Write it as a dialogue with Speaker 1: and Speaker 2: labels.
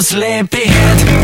Speaker 1: I'm sleepyhead